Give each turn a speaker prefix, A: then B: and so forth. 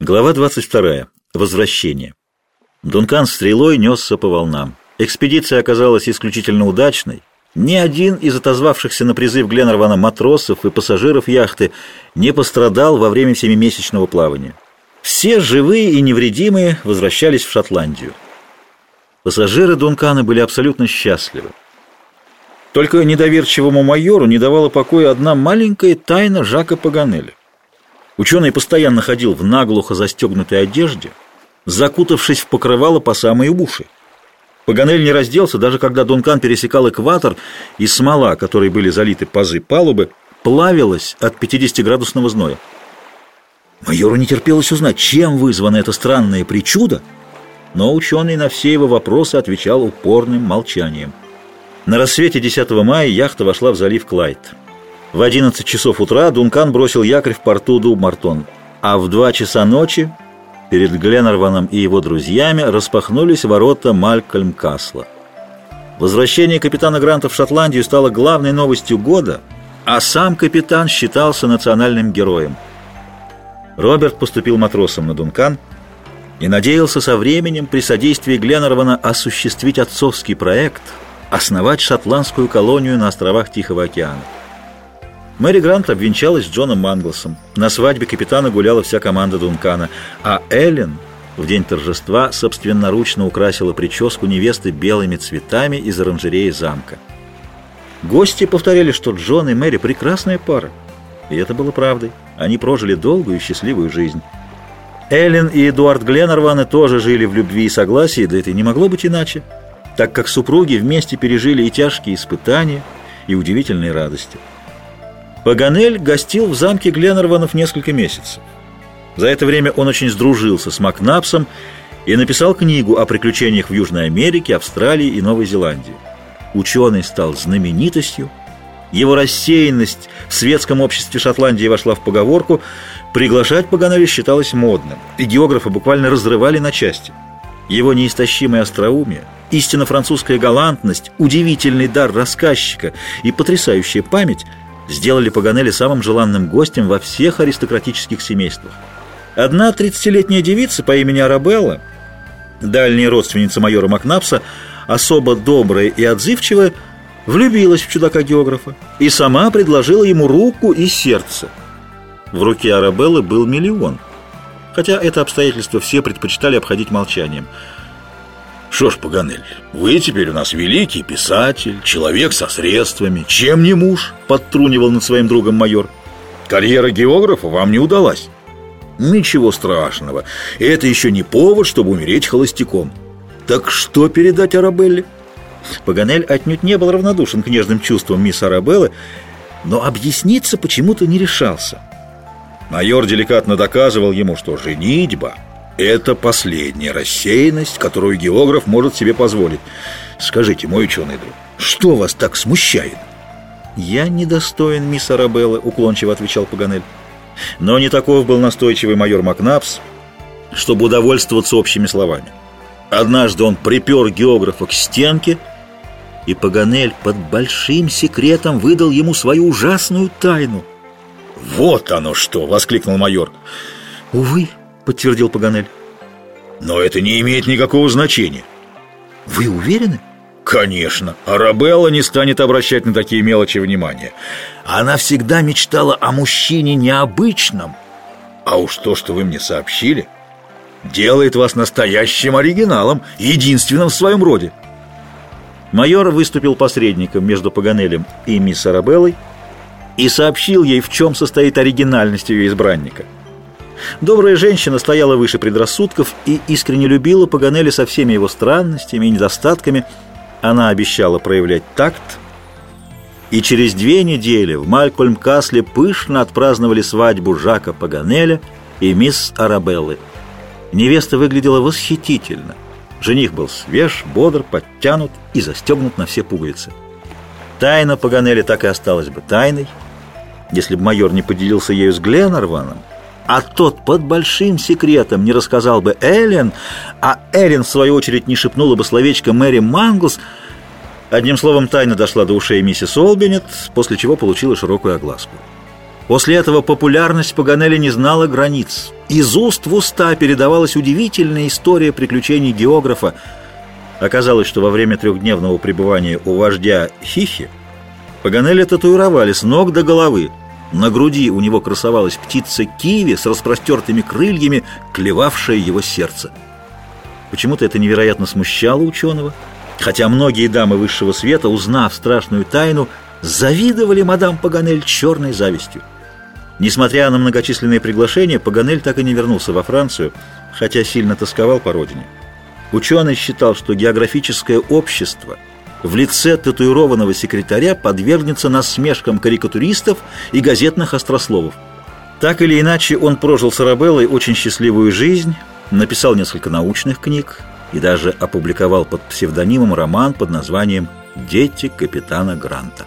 A: Глава 22. Возвращение. Дункан стрелой несся по волнам. Экспедиция оказалась исключительно удачной. Ни один из отозвавшихся на призыв Гленнервана матросов и пассажиров яхты не пострадал во время семимесячного плавания. Все живые и невредимые возвращались в Шотландию. Пассажиры Дункана были абсолютно счастливы. Только недоверчивому майору не давала покоя одна маленькая тайна Жака Паганеля. Ученый постоянно ходил в наглухо застегнутой одежде, закутавшись в покрывало по самые уши. Паганель не разделся, даже когда Дункан пересекал экватор, и смола, которой были залиты пазы палубы, плавилась от 50-градусного зноя. Майору не терпелось узнать, чем вызвано это странное причудо, но ученый на все его вопросы отвечал упорным молчанием. На рассвете 10 мая яхта вошла в залив Клайд. В 11 часов утра Дункан бросил якорь в порту Дуб-Мартон, а в 2 часа ночи перед Гленнерваном и его друзьями распахнулись ворота Малькольм-Касла. Возвращение капитана Гранта в Шотландию стало главной новостью года, а сам капитан считался национальным героем. Роберт поступил матросом на Дункан и надеялся со временем при содействии Гленнервана осуществить отцовский проект – основать шотландскую колонию на островах Тихого океана. Мэри Грант обвенчалась с Джоном Манглсом. На свадьбе капитана гуляла вся команда Дункана, а Эллен в день торжества собственноручно украсила прическу невесты белыми цветами из оранжереи замка. Гости повторяли, что Джон и Мэри прекрасная пара. И это было правдой. Они прожили долгую и счастливую жизнь. Эллен и Эдуард Гленнерваны тоже жили в любви и согласии, да это и не могло быть иначе, так как супруги вместе пережили и тяжкие испытания, и удивительные радости. Паганель гостил в замке Гленнерванов несколько месяцев. За это время он очень сдружился с Макнапсом и написал книгу о приключениях в Южной Америке, Австралии и Новой Зеландии. Ученый стал знаменитостью, его рассеянность в светском обществе Шотландии вошла в поговорку, приглашать Паганеля считалось модным, и географы буквально разрывали на части. Его неистощимое остроумие, истинно французская галантность, удивительный дар рассказчика и потрясающая память – сделали Паганелли самым желанным гостем во всех аристократических семействах. Одна 30-летняя девица по имени Арабелла, дальняя родственница майора Макнапса, особо добрая и отзывчивая, влюбилась в чудака-географа и сама предложила ему руку и сердце. В руке Арабеллы был миллион, хотя это обстоятельство все предпочитали обходить молчанием – что ж, Паганель, вы теперь у нас великий писатель, человек со средствами. Чем не муж? Подтрунивал над своим другом майор. Карьера географа вам не удалась. Ничего страшного. Это еще не повод, чтобы умереть холостяком. Так что передать Арабелле? Паганель отнюдь не был равнодушен к нежным чувствам мисс Арабеллы, но объясниться почему-то не решался. Майор деликатно доказывал ему, что женитьба это последняя рассеянность, которую географ может себе позволить. Скажите, мой ученый друг, что вас так смущает? Я недостоин, мисс Арабелла, уклончиво отвечал Паганель. Но не таков был настойчивый майор Макнапс, чтобы удовольствоваться общими словами. Однажды он припер географа к стенке, и Паганель под большим секретом выдал ему свою ужасную тайну. «Вот оно что!» — воскликнул майор. «Увы, — подтвердил Паганель. «Но это не имеет никакого значения». «Вы уверены?» «Конечно. Арабелла не станет обращать на такие мелочи внимания. Она всегда мечтала о мужчине необычном. А уж то, что вы мне сообщили, делает вас настоящим оригиналом, единственным в своем роде». Майор выступил посредником между Паганелем и мисс Арабеллой и сообщил ей, в чем состоит оригинальность ее избранника – Добрая женщина стояла выше предрассудков и искренне любила Паганелли со всеми его странностями и недостатками. Она обещала проявлять такт, и через две недели в Малькольм-Касле пышно отпраздновали свадьбу Жака Паганеля и мисс Арабеллы. Невеста выглядела восхитительно. Жених был свеж, бодр, подтянут и застегнут на все пуговицы. Тайна Паганеля так и осталась бы тайной, если бы майор не поделился ею с Гленнерваном, а тот под большим секретом не рассказал бы Эллен, а Эллен, в свою очередь, не шепнула бы словечко Мэри Манглс, одним словом, тайна дошла до ушей миссис Олбинет, после чего получила широкую огласку. После этого популярность Паганелли не знала границ. Из уст в уста передавалась удивительная история приключений географа. Оказалось, что во время трехдневного пребывания у вождя Хихи Паганелли татуировали с ног до головы. На груди у него красовалась птица киви с распростертыми крыльями, клевавшая его сердце. Почему-то это невероятно смущало ученого, хотя многие дамы высшего света, узнав страшную тайну, завидовали мадам Паганель черной завистью. Несмотря на многочисленные приглашения, Паганель так и не вернулся во Францию, хотя сильно тосковал по родине. Ученый считал, что географическое общество в лице татуированного секретаря подвергнется насмешкам карикатуристов и газетных острословов. Так или иначе, он прожил с Арабеллой очень счастливую жизнь, написал несколько научных книг и даже опубликовал под псевдонимом роман под названием «Дети капитана Гранта».